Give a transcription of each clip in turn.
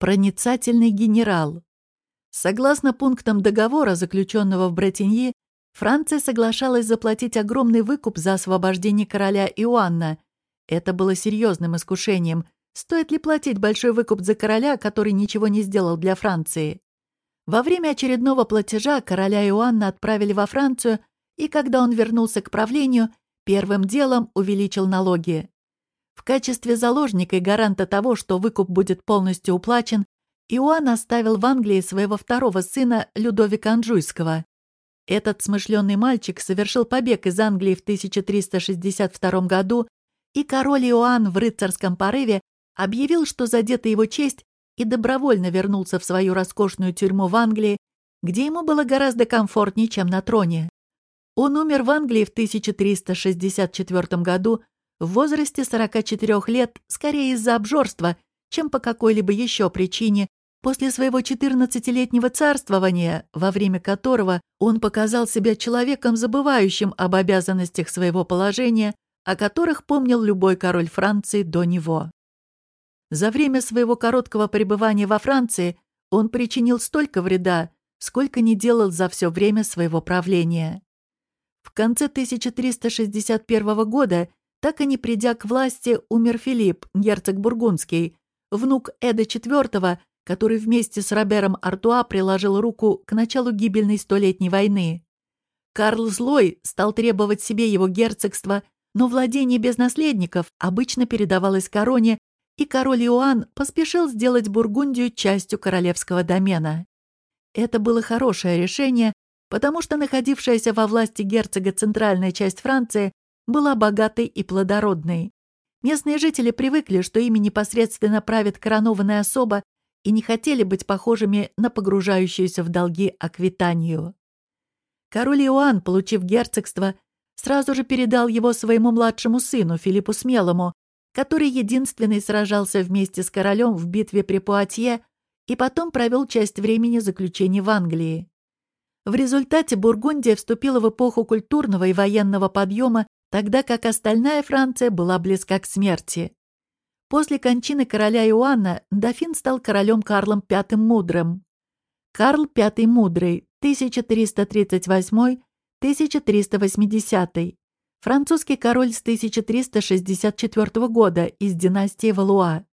Проницательный генерал. Согласно пунктам договора, заключенного в Бретеньи, Франция соглашалась заплатить огромный выкуп за освобождение короля Иоанна. Это было серьезным искушением. Стоит ли платить большой выкуп за короля, который ничего не сделал для Франции? Во время очередного платежа короля Иоанна отправили во Францию, и когда он вернулся к правлению, первым делом увеличил налоги. В качестве заложника и гаранта того, что выкуп будет полностью уплачен, Иоанн оставил в Англии своего второго сына Людовика Анжуйского. Этот смышленый мальчик совершил побег из Англии в 1362 году, и король Иоанн в рыцарском порыве объявил, что задета его честь, и добровольно вернулся в свою роскошную тюрьму в Англии, где ему было гораздо комфортнее, чем на троне. Он умер в Англии в 1364 году в возрасте 44 лет, скорее из-за обжорства, чем по какой-либо еще причине, После своего 14-летнего царствования, во время которого он показал себя человеком, забывающим об обязанностях своего положения, о которых помнил любой король Франции до него. За время своего короткого пребывания во Франции он причинил столько вреда, сколько не делал за все время своего правления. В конце 1361 года, так и не придя к власти, умер Филипп, герцог Бургундский, внук Эда IV, который вместе с Робером Артуа приложил руку к началу гибельной столетней войны. Карл Злой стал требовать себе его герцогства, но владение без наследников обычно передавалось короне, и король Иоанн поспешил сделать Бургундию частью королевского домена. Это было хорошее решение, потому что находившаяся во власти герцога центральная часть Франции была богатой и плодородной. Местные жители привыкли, что ими непосредственно правит коронованная особа, и не хотели быть похожими на погружающуюся в долги Аквитанию. Король Иоанн, получив герцогство, сразу же передал его своему младшему сыну Филиппу Смелому, который единственный сражался вместе с королем в битве при Пуатье и потом провел часть времени заключения в Англии. В результате Бургундия вступила в эпоху культурного и военного подъема, тогда как остальная Франция была близка к смерти. После кончины короля Иоанна дофин стал королем Карлом V Мудрым. Карл V Мудрый, 1338-1380. Французский король с 1364 года из династии Валуа.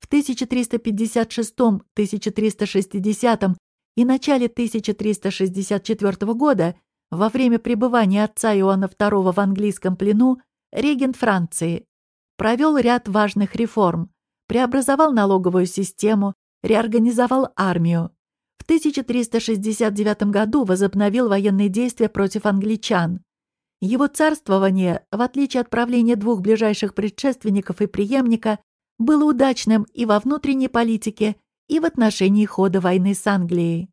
В 1356-1360 и начале 1364 года, во время пребывания отца Иоанна II в английском плену, регент Франции, провел ряд важных реформ, преобразовал налоговую систему, реорганизовал армию. В 1369 году возобновил военные действия против англичан. Его царствование, в отличие от правления двух ближайших предшественников и преемника, было удачным и во внутренней политике, и в отношении хода войны с Англией.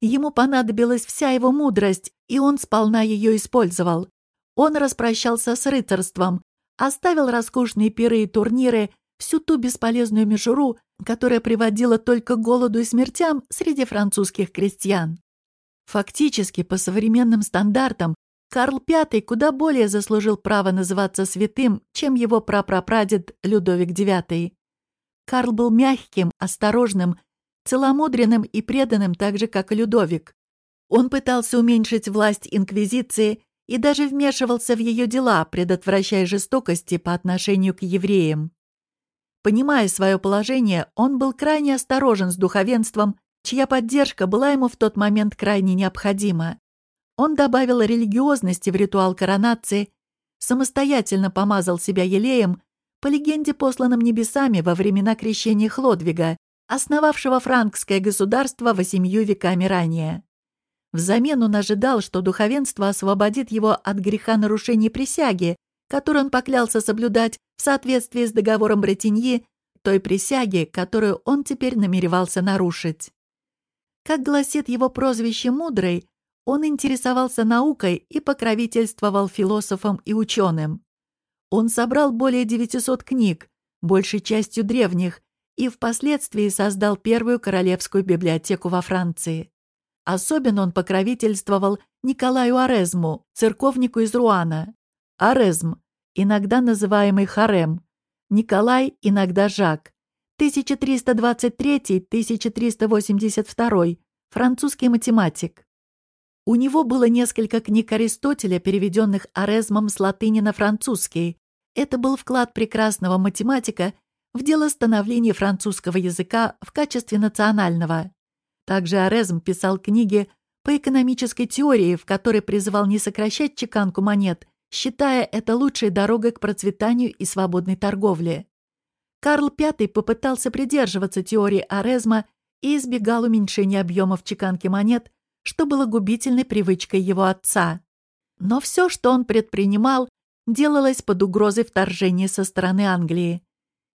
Ему понадобилась вся его мудрость, и он сполна ее использовал. Он распрощался с рыцарством, оставил роскошные пиры и турниры, всю ту бесполезную мишуру, которая приводила только к голоду и смертям среди французских крестьян. Фактически, по современным стандартам, Карл V куда более заслужил право называться святым, чем его прапрапрадед Людовик IX. Карл был мягким, осторожным, целомудренным и преданным так же, как и Людовик. Он пытался уменьшить власть Инквизиции и даже вмешивался в ее дела, предотвращая жестокости по отношению к евреям. Понимая свое положение, он был крайне осторожен с духовенством, чья поддержка была ему в тот момент крайне необходима. Он добавил религиозности в ритуал коронации, самостоятельно помазал себя елеем, по легенде, посланным небесами во времена крещения Хлодвига, основавшего франкское государство восемью веками ранее. Взамен он ожидал, что духовенство освободит его от греха нарушения присяги, который он поклялся соблюдать в соответствии с договором Бретеньи, той присяги, которую он теперь намеревался нарушить. Как гласит его прозвище «Мудрый», он интересовался наукой и покровительствовал философам и ученым. Он собрал более 900 книг, большей частью древних, и впоследствии создал первую королевскую библиотеку во Франции. Особенно он покровительствовал Николаю Арезму, церковнику из Руана. Арезм, иногда называемый Харем. Николай, иногда Жак. 1323-1382, французский математик. У него было несколько книг Аристотеля, переведенных Орезмом с латыни на французский. Это был вклад прекрасного математика в дело становления французского языка в качестве национального. Также Орезм писал книги по экономической теории, в которой призывал не сокращать чеканку монет, считая это лучшей дорогой к процветанию и свободной торговле. Карл V попытался придерживаться теории Орезма и избегал уменьшения объемов чеканки монет, что было губительной привычкой его отца. Но все, что он предпринимал, делалось под угрозой вторжения со стороны Англии.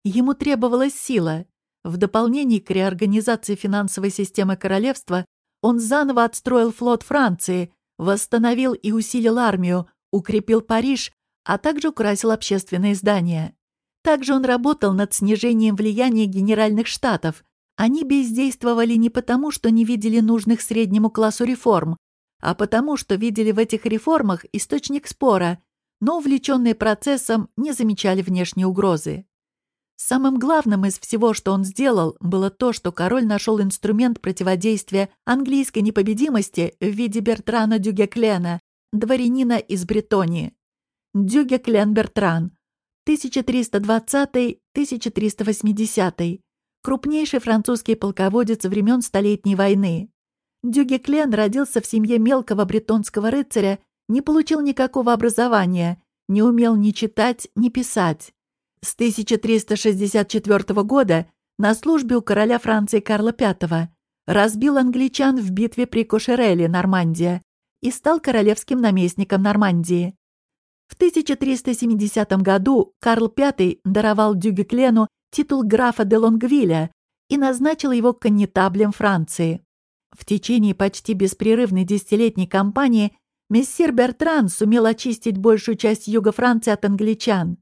Ему требовалась сила. В дополнение к реорганизации финансовой системы королевства он заново отстроил флот Франции, восстановил и усилил армию, укрепил Париж, а также украсил общественные здания. Также он работал над снижением влияния генеральных штатов, они бездействовали не потому, что не видели нужных среднему классу реформ, а потому, что видели в этих реформах источник спора, но, увлеченные процессом, не замечали внешней угрозы. Самым главным из всего, что он сделал, было то, что король нашел инструмент противодействия английской непобедимости в виде Бертрана Дюгеклена, дворянина из Бретонии. Дюгеклен Бертран, 1320-1380, крупнейший французский полководец времен Столетней войны. Дюгеклен родился в семье мелкого бретонского рыцаря, не получил никакого образования, не умел ни читать, ни писать. С 1364 года на службе у короля Франции Карла V разбил англичан в битве при Кошереле, Нормандия, и стал королевским наместником Нормандии. В 1370 году Карл V даровал Дюгеклену титул графа де Лонгвиля и назначил его коннетаблем Франции. В течение почти беспрерывной десятилетней кампании мессир Бертран сумел очистить большую часть юга Франции от англичан.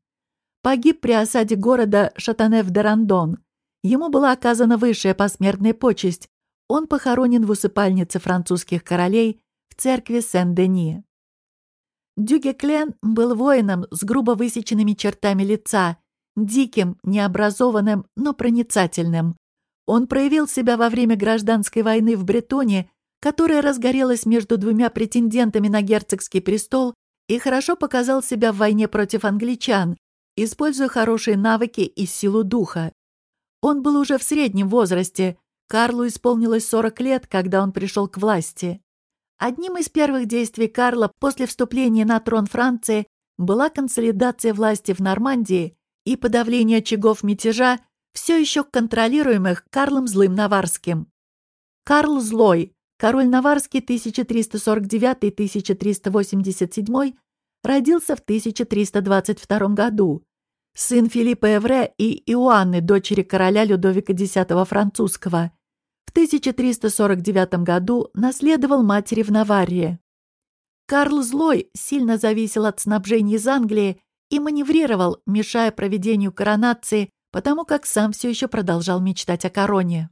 Погиб при осаде города Шатанев-де-Рандон. Ему была оказана высшая посмертная почесть. Он похоронен в усыпальнице французских королей в церкви Сен-Дени. Дюгеклен был воином с грубо высеченными чертами лица диким, необразованным, но проницательным. Он проявил себя во время гражданской войны в Бретоне, которая разгорелась между двумя претендентами на герцогский престол, и хорошо показал себя в войне против англичан, используя хорошие навыки и силу духа. Он был уже в среднем возрасте, Карлу исполнилось 40 лет, когда он пришел к власти. Одним из первых действий Карла после вступления на трон Франции была консолидация власти в Нормандии и подавление очагов мятежа, все еще контролируемых Карлом Злым Наварским. Карл Злой, король Наварский 1349-1387, родился в 1322 году, сын Филиппа Эвре и Иоанны, дочери короля Людовика X французского. В 1349 году наследовал матери в Наварре. Карл Злой сильно зависел от снабжения из Англии и маневрировал, мешая проведению коронации, потому как сам все еще продолжал мечтать о короне.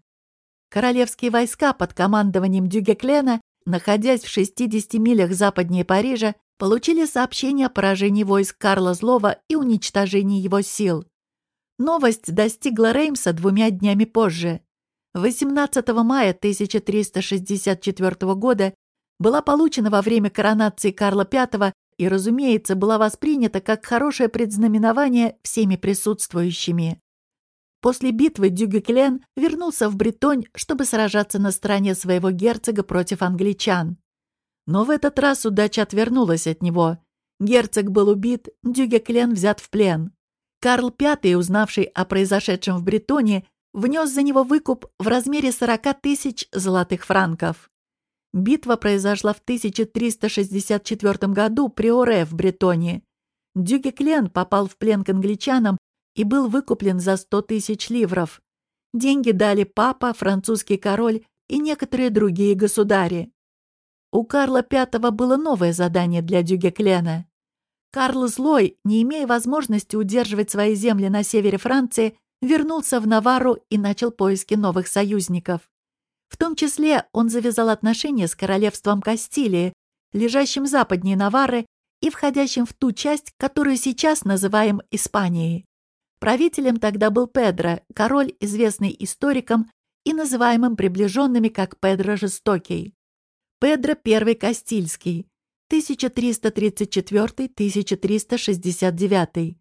Королевские войска под командованием Дюгеклена, находясь в 60 милях западнее Парижа, получили сообщение о поражении войск Карла Злова и уничтожении его сил. Новость достигла Реймса двумя днями позже. 18 мая 1364 года была получена во время коронации Карла V и, разумеется, была воспринята как хорошее предзнаменование всеми присутствующими. После битвы Дюгеклен вернулся в Бретонь, чтобы сражаться на стороне своего герцога против англичан. Но в этот раз удача отвернулась от него. Герцог был убит, Дюгеклен взят в плен. Карл V, узнавший о произошедшем в Бретоне, внес за него выкуп в размере 40 тысяч золотых франков. Битва произошла в 1364 году при Оре в Бретоне. Дюгеклен попал в плен к англичанам и был выкуплен за 100 тысяч ливров. Деньги дали папа, французский король и некоторые другие государи. У Карла V было новое задание для Дюгеклена. Карл Злой, не имея возможности удерживать свои земли на севере Франции, вернулся в Навару и начал поиски новых союзников. В том числе он завязал отношения с королевством Кастилии, лежащим западнее Наварры и входящим в ту часть, которую сейчас называем Испанией. Правителем тогда был Педро, король, известный историкам и называемым приближенными как Педро Жестокий. Педро I Кастильский, 1334-1369.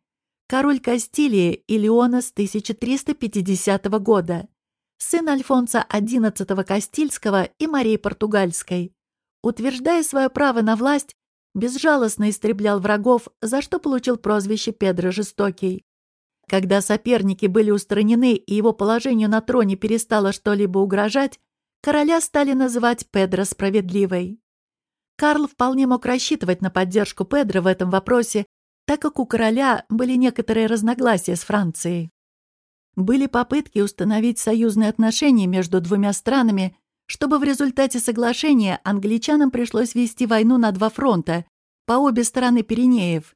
Король Кастилии и Леона с 1350 года. Сын Альфонса XI Кастильского и Марии Португальской. Утверждая свое право на власть, безжалостно истреблял врагов, за что получил прозвище Педро Жестокий. Когда соперники были устранены и его положению на троне перестало что-либо угрожать, короля стали называть Педро Справедливой. Карл вполне мог рассчитывать на поддержку Педро в этом вопросе, так как у короля были некоторые разногласия с Францией. Были попытки установить союзные отношения между двумя странами, чтобы в результате соглашения англичанам пришлось вести войну на два фронта, по обе стороны Пиренеев,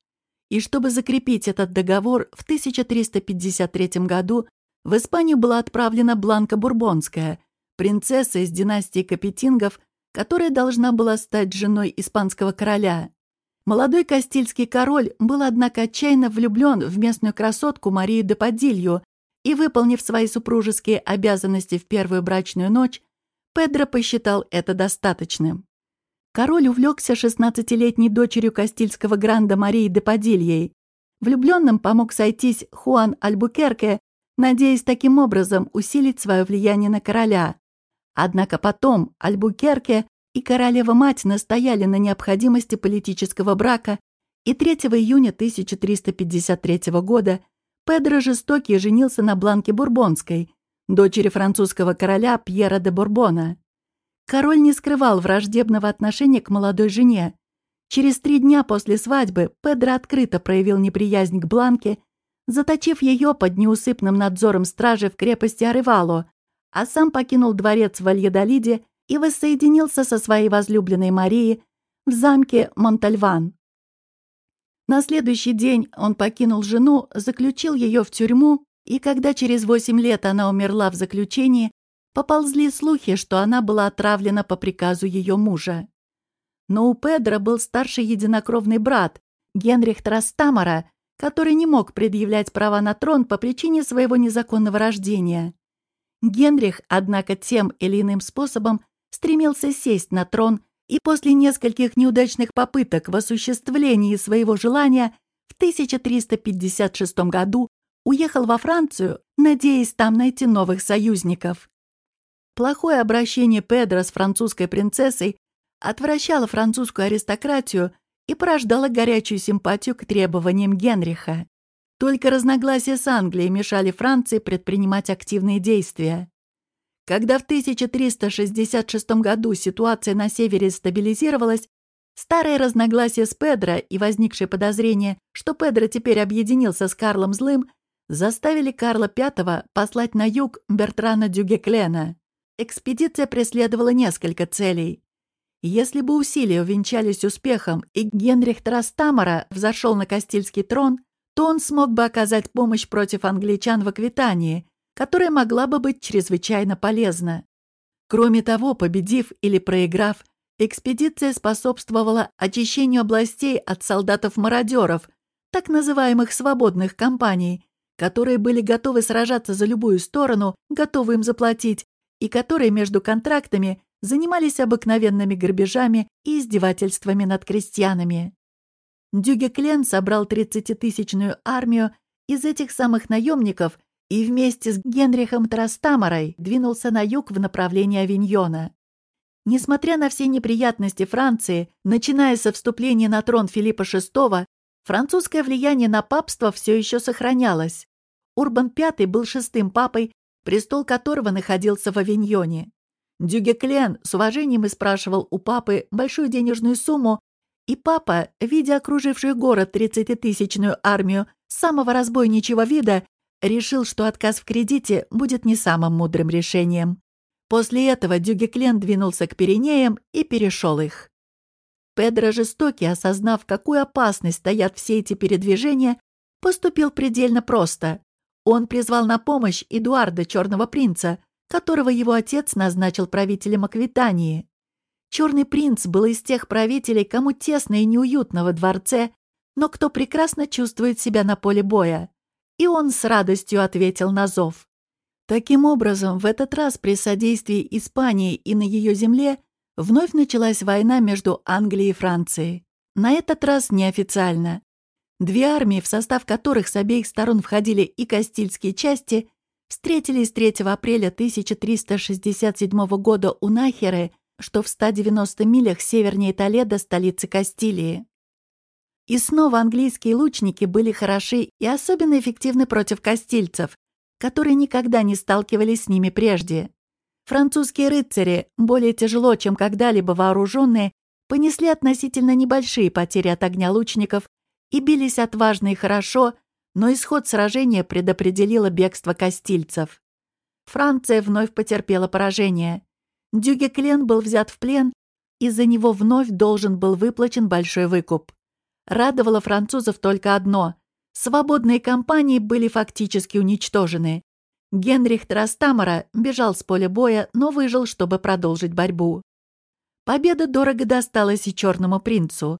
и чтобы закрепить этот договор, в 1353 году в Испанию была отправлена Бланка Бурбонская, принцесса из династии Капетингов, которая должна была стать женой испанского короля. Молодой Кастильский король был, однако, отчаянно влюблен в местную красотку Марию де Падилью, и, выполнив свои супружеские обязанности в первую брачную ночь, Педро посчитал это достаточным. Король увлекся 16-летней дочерью Кастильского гранда Марии де Падильей. Влюбленным помог сойтись Хуан Альбукерке, надеясь таким образом усилить свое влияние на короля. Однако потом Альбукерке и королева-мать настояли на необходимости политического брака, и 3 июня 1353 года Педро Жестокий женился на Бланке Бурбонской, дочери французского короля Пьера де Бурбона. Король не скрывал враждебного отношения к молодой жене. Через три дня после свадьбы Педро открыто проявил неприязнь к Бланке, заточив ее под неусыпным надзором стражи в крепости Аревало, а сам покинул дворец в Альедолиде и воссоединился со своей возлюбленной Марией в замке Монтальван. На следующий день он покинул жену, заключил ее в тюрьму, и когда через восемь лет она умерла в заключении, Поползли слухи, что она была отравлена по приказу ее мужа. Но у Педро был старший единокровный брат, Генрих Трастамара, который не мог предъявлять права на трон по причине своего незаконного рождения. Генрих, однако, тем или иным способом стремился сесть на трон и после нескольких неудачных попыток в осуществлении своего желания в 1356 году уехал во Францию, надеясь там найти новых союзников. Плохое обращение Педро с французской принцессой отвращало французскую аристократию и порождало горячую симпатию к требованиям Генриха. Только разногласия с Англией мешали Франции предпринимать активные действия. Когда в 1366 году ситуация на севере стабилизировалась, старые разногласия с Педро и возникшее подозрение, что Педро теперь объединился с Карлом Злым, заставили Карла V послать на юг Бертрана Дюгеклена. Экспедиция преследовала несколько целей. Если бы усилия увенчались успехом и Генрих Трастамара взошел на Кастильский трон, то он смог бы оказать помощь против англичан в Аквитании, которая могла бы быть чрезвычайно полезна. Кроме того, победив или проиграв, экспедиция способствовала очищению областей от солдатов-мародеров, так называемых свободных компаний, которые были готовы сражаться за любую сторону, готовы им заплатить, и которые между контрактами занимались обыкновенными грабежами и издевательствами над крестьянами. Дюгеклен собрал 30-тысячную армию из этих самых наемников и вместе с Генрихом Трастамарой двинулся на юг в направлении Авиньона. Несмотря на все неприятности Франции, начиная со вступления на трон Филиппа VI, французское влияние на папство все еще сохранялось. Урбан V был шестым папой престол которого находился в Авиньоне. Дюгеклен с уважением и спрашивал у папы большую денежную сумму, и папа, видя окруживший город тридцатитысячную армию самого разбойничьего вида, решил, что отказ в кредите будет не самым мудрым решением. После этого Дюгеклен двинулся к Пиренеям и перешел их. Педро Жестокий, осознав, какую опасность стоят все эти передвижения, поступил предельно просто. Он призвал на помощь Эдуарда Черного Принца, которого его отец назначил правителем Аквитании. Черный принц был из тех правителей, кому тесно и неуютно во дворце, но кто прекрасно чувствует себя на поле боя. и он с радостью ответил на зов. Таким образом, в этот раз при содействии Испании и на ее земле вновь началась война между Англией и Францией. На этот раз неофициально. Две армии, в состав которых с обеих сторон входили и Кастильские части, встретились 3 апреля 1367 года у Нахеры, что в 190 милях севернее Толедо, столицы Кастилии. И снова английские лучники были хороши и особенно эффективны против кастильцев, которые никогда не сталкивались с ними прежде. Французские рыцари, более тяжело, чем когда-либо вооруженные, понесли относительно небольшие потери от огня лучников и бились отважно и хорошо, но исход сражения предопределило бегство кастильцев. Франция вновь потерпела поражение. Дюгеклен был взят в плен, и за него вновь должен был выплачен большой выкуп. Радовало французов только одно – свободные компании были фактически уничтожены. Генрих Трастамара бежал с поля боя, но выжил, чтобы продолжить борьбу. Победа дорого досталась и черному принцу.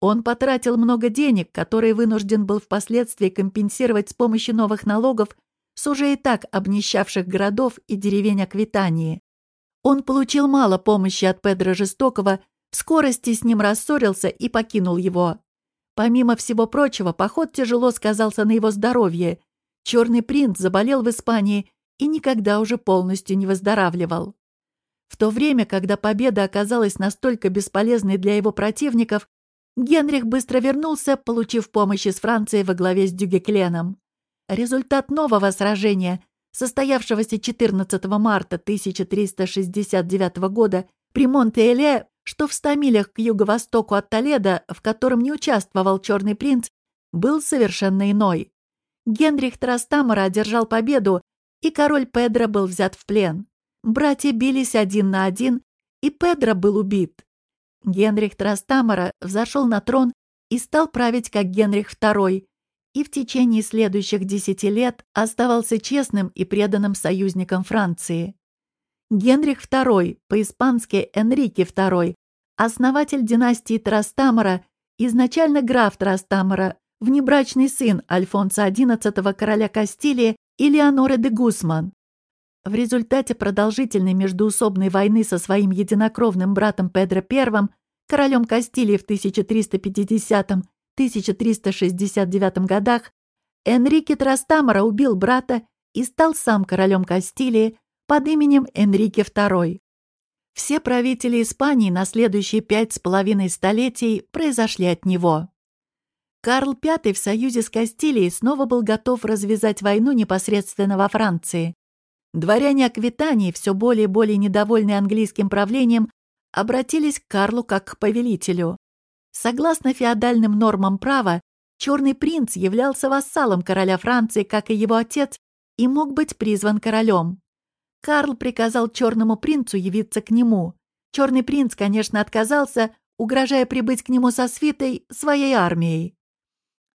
Он потратил много денег, которые вынужден был впоследствии компенсировать с помощью новых налогов с уже и так обнищавших городов и деревень Аквитании. Он получил мало помощи от Педро Жестокого, в скорости с ним рассорился и покинул его. Помимо всего прочего, поход тяжело сказался на его здоровье. Черный принц заболел в Испании и никогда уже полностью не выздоравливал. В то время, когда победа оказалась настолько бесполезной для его противников, Генрих быстро вернулся, получив помощь из Франции во главе с Дюгекленом. Результат нового сражения, состоявшегося 14 марта 1369 года при Монте-Эле, что в 100 милях к юго-востоку от Толедо, в котором не участвовал Черный принц, был совершенно иной. Генрих Трастамара одержал победу, и король Педро был взят в плен. Братья бились один на один, и Педро был убит. Генрих Трастамара взошел на трон и стал править как Генрих II, и в течение следующих десяти лет оставался честным и преданным союзником Франции. Генрих II, по-испански Энрике II, основатель династии Трастамара, изначально граф Трастамара, внебрачный сын Альфонса XI короля Кастилии и Леоноры де Гусман. В результате продолжительной междуусобной войны со своим единокровным братом Педро I, королем Кастилии в 1350-1369 годах, Энрике Трастамара убил брата и стал сам королем Кастилии под именем Энрике II. Все правители Испании на следующие пять с половиной столетий произошли от него. Карл V в союзе с Кастилией снова был готов развязать войну непосредственно во Франции. Дворяне Аквитании, все более и более недовольные английским правлением, обратились к Карлу как к повелителю. Согласно феодальным нормам права, Черный принц являлся вассалом короля Франции, как и его отец, и мог быть призван королем. Карл приказал Черному принцу явиться к нему. Черный принц, конечно, отказался, угрожая прибыть к нему со свитой своей армией.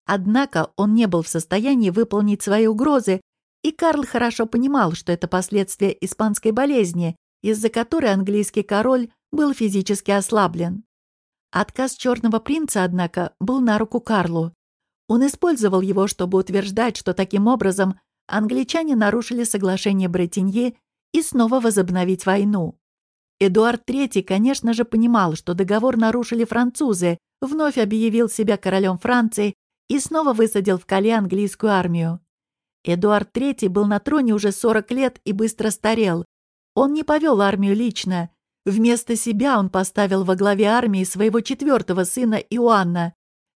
Однако он не был в состоянии выполнить свои угрозы и Карл хорошо понимал, что это последствия испанской болезни, из-за которой английский король был физически ослаблен. Отказ черного принца, однако, был на руку Карлу. Он использовал его, чтобы утверждать, что таким образом англичане нарушили соглашение Бретенье и снова возобновить войну. Эдуард III, конечно же, понимал, что договор нарушили французы, вновь объявил себя королем Франции и снова высадил в Кале английскую армию. Эдуард III был на троне уже 40 лет и быстро старел. Он не повел армию лично. Вместо себя он поставил во главе армии своего четвертого сына Иоанна.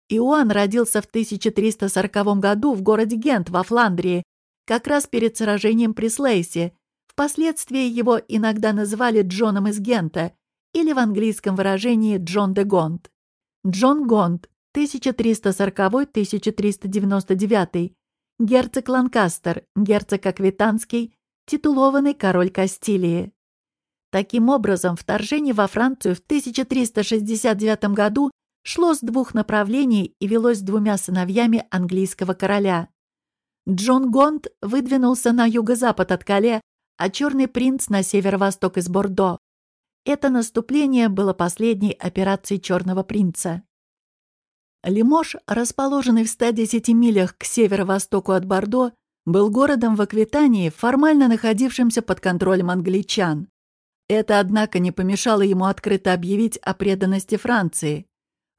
Иоанн родился в 1340 году в городе Гент во Фландрии, как раз перед сражением при Слейсе. Впоследствии его иногда называли Джоном из Гента или в английском выражении Джон де Гонт. Джон Гонт, 1340-1399, герцог Ланкастер, герцог Аквитанский, титулованный король Кастилии. Таким образом, вторжение во Францию в 1369 году шло с двух направлений и велось двумя сыновьями английского короля. Джон Гонт выдвинулся на юго-запад от Кале, а Черный принц на северо-восток из Бордо. Это наступление было последней операцией Черного принца. Лимош, расположенный в 110 милях к северо-востоку от Бордо, был городом в Аквитании, формально находившимся под контролем англичан. Это, однако, не помешало ему открыто объявить о преданности Франции.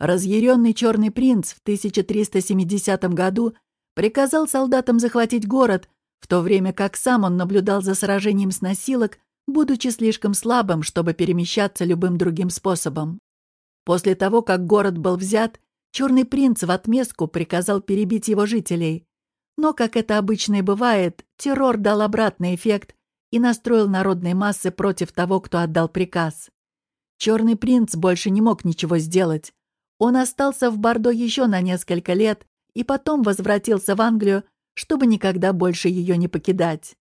Разъяренный Черный принц в 1370 году приказал солдатам захватить город, в то время как сам он наблюдал за сражением с носилок, будучи слишком слабым, чтобы перемещаться любым другим способом. После того, как город был взят, Черный принц в отместку приказал перебить его жителей. Но, как это обычно и бывает, террор дал обратный эффект и настроил народные массы против того, кто отдал приказ. Черный принц больше не мог ничего сделать. Он остался в Бордо еще на несколько лет и потом возвратился в Англию, чтобы никогда больше ее не покидать.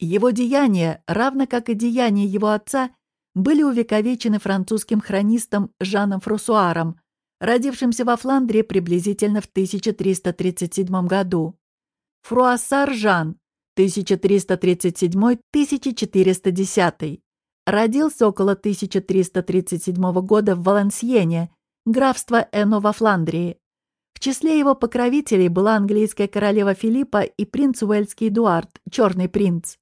Его деяния, равно как и деяния его отца, были увековечены французским хронистом Жаном Фрусуаром, родившимся во Фландрии приблизительно в 1337 году. Фруассар Жан, 1337-1410, родился около 1337 года в Валансиене, графство Эно во Фландрии. В числе его покровителей была английская королева Филиппа и принц Уэльский Эдуард, черный принц.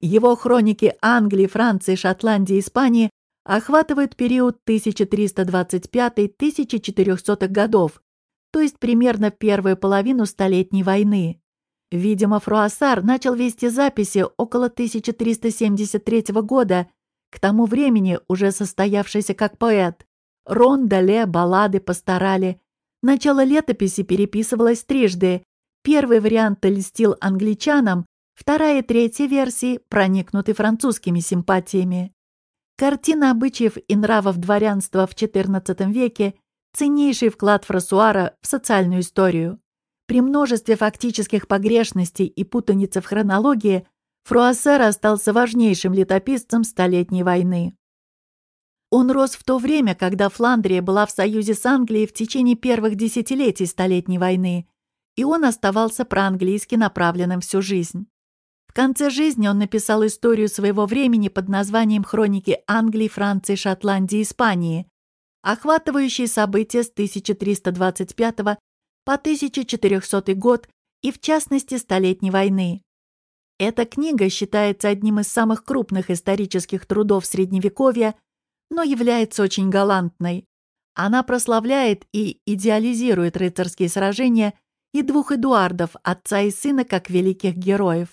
Его хроники Англии, Франции, Шотландии и Испании охватывают период 1325-1400 годов, то есть примерно первую половину Столетней войны. Видимо, Фруассар начал вести записи около 1373 года, к тому времени уже состоявшийся как поэт. Рондале, баллады, постарали. Начало летописи переписывалось трижды. Первый вариант льстил англичанам, вторая и третья версии проникнуты французскими симпатиями. Картина обычаев и нравов дворянства в XIV веке – ценнейший вклад Фрасуара в социальную историю. При множестве фактических погрешностей и путаницы в хронологии Фруассер остался важнейшим летописцем Столетней войны. Он рос в то время, когда Фландрия была в союзе с Англией в течение первых десятилетий Столетней войны, и он оставался проанглийски направленным всю жизнь. В конце жизни он написал историю своего времени под названием «Хроники Англии, Франции, Шотландии, Испании», охватывающие события с 1325 по 1400 год и, в частности, Столетней войны. Эта книга считается одним из самых крупных исторических трудов Средневековья, но является очень галантной. Она прославляет и идеализирует рыцарские сражения и двух Эдуардов, отца и сына, как великих героев.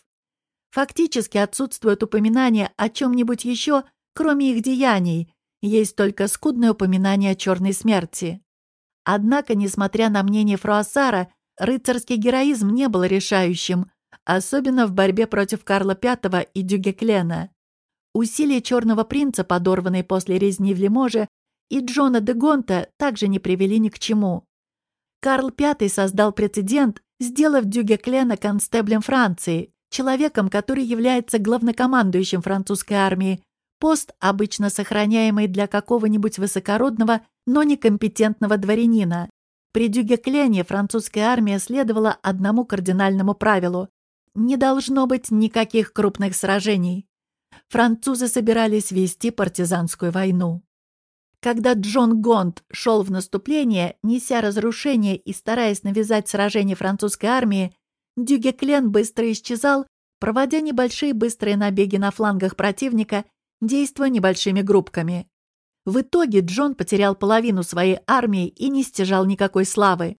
Фактически отсутствует упоминание о чем-нибудь еще, кроме их деяний, есть только скудное упоминание о черной смерти. Однако, несмотря на мнение Фруассара, рыцарский героизм не был решающим, особенно в борьбе против Карла V и Дюгеклена. Усилия Черного принца, подорванные после резни в Лиможе, и Джона де Гонта также не привели ни к чему. Карл V создал прецедент, сделав Дюгеклена констеблем Франции, человеком, который является главнокомандующим французской армии, пост, обычно сохраняемый для какого-нибудь высокородного, но некомпетентного дворянина. При Дюгеклене французская армия следовала одному кардинальному правилу – не должно быть никаких крупных сражений. Французы собирались вести партизанскую войну. Когда Джон Гонт шел в наступление, неся разрушение и стараясь навязать сражение французской армии, Дюгеклен быстро исчезал, проводя небольшие быстрые набеги на флангах противника, действуя небольшими группками. В итоге Джон потерял половину своей армии и не стяжал никакой славы.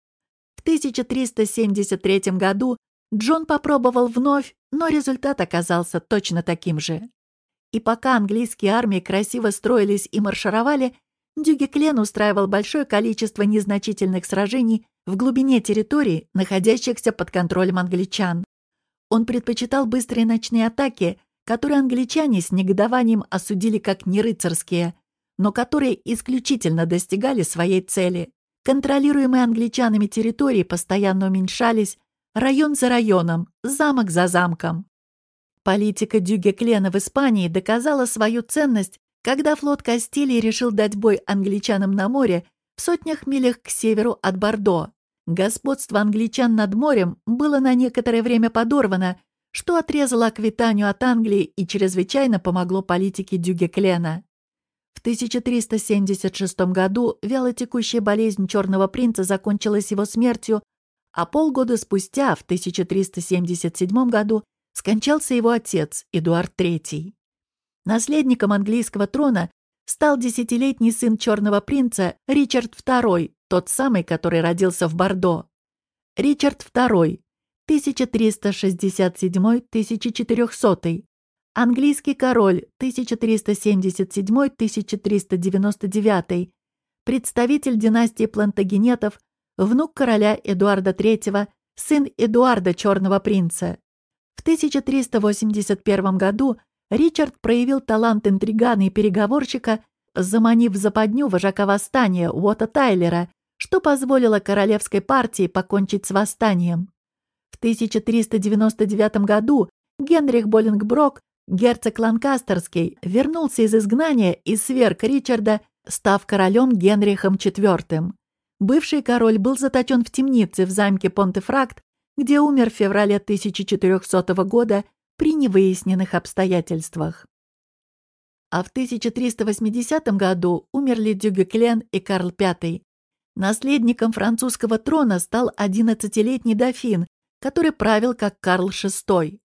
В 1373 году Джон попробовал вновь, но результат оказался точно таким же. И пока английские армии красиво строились и маршировали, Дюгеклен устраивал большое количество незначительных сражений в глубине территорий, находящихся под контролем англичан. Он предпочитал быстрые ночные атаки, которые англичане с негодованием осудили как нерыцарские, но которые исключительно достигали своей цели. Контролируемые англичанами территории постоянно уменьшались, район за районом, замок за замком. Политика Дюге Клена в Испании доказала свою ценность, когда флот Кастилии решил дать бой англичанам на море в сотнях милях к северу от Бордо. Господство англичан над морем было на некоторое время подорвано, что отрезало Аквитанию от Англии и чрезвычайно помогло политике Дюгеклена. В 1376 году вялотекущая болезнь Черного принца закончилась его смертью, а полгода спустя, в 1377 году, скончался его отец, Эдуард III. Наследником английского трона стал десятилетний сын Черного принца Ричард II, тот самый, который родился в Бордо. Ричард II, 1367-1400, английский король, 1377-1399, представитель династии Плантагенетов, внук короля Эдуарда III, сын Эдуарда Черного принца. В 1381 году Ричард проявил талант интригана и переговорщика, заманив в западню вожака восстания Уота Тайлера, что позволило королевской партии покончить с восстанием. В 1399 году Генрих Боллингброк, герцог Ланкастерский, вернулся из изгнания и сверг Ричарда, став королем Генрихом IV. Бывший король был заточен в темнице в замке Понтефракт, где умер в феврале 1400 года при невыясненных обстоятельствах. А в 1380 году умерли Дюгеклен и Карл V. Наследником французского трона стал 11-летний дофин, который правил как Карл VI.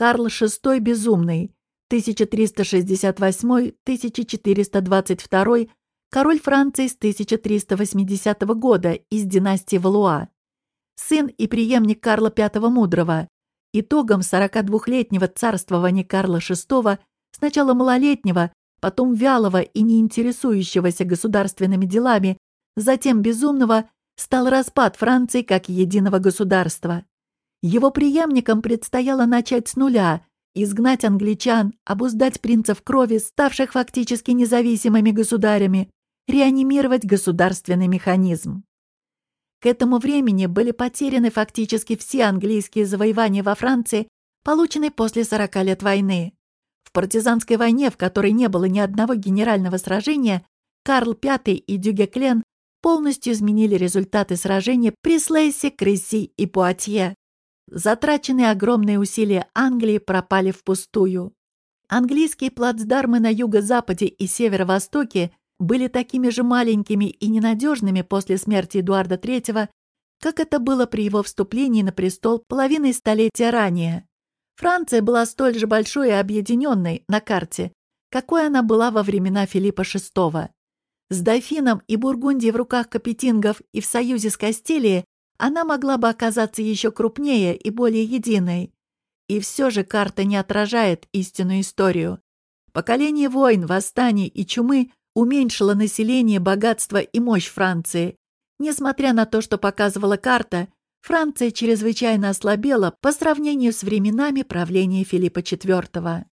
Карл VI Безумный, 1368-1422, король Франции с 1380 года из династии Валуа. Сын и преемник Карла V Мудрого, Итогом 42-летнего царствования Карла VI, сначала малолетнего, потом вялого и не интересующегося государственными делами, затем безумного, стал распад Франции как единого государства. Его преемникам предстояло начать с нуля, изгнать англичан, обуздать принцев крови, ставших фактически независимыми государями, реанимировать государственный механизм. К этому времени были потеряны фактически все английские завоевания во Франции, полученные после 40 лет войны. В партизанской войне, в которой не было ни одного генерального сражения, Карл V и Дюгеклен полностью изменили результаты сражения при Слейсе, Кресси и Пуатье. Затраченные огромные усилия Англии пропали впустую. Английские плацдармы на юго-западе и северо-востоке были такими же маленькими и ненадежными после смерти Эдуарда III, как это было при его вступлении на престол половиной столетия ранее. Франция была столь же большой и объединенной на карте, какой она была во времена Филиппа VI. С дофином и Бургундией в руках капетингов и в союзе с Кастилией она могла бы оказаться еще крупнее и более единой. И все же карта не отражает истинную историю. Поколение войн, восстаний и чумы уменьшила население, богатство и мощь Франции. Несмотря на то, что показывала карта, Франция чрезвычайно ослабела по сравнению с временами правления Филиппа IV.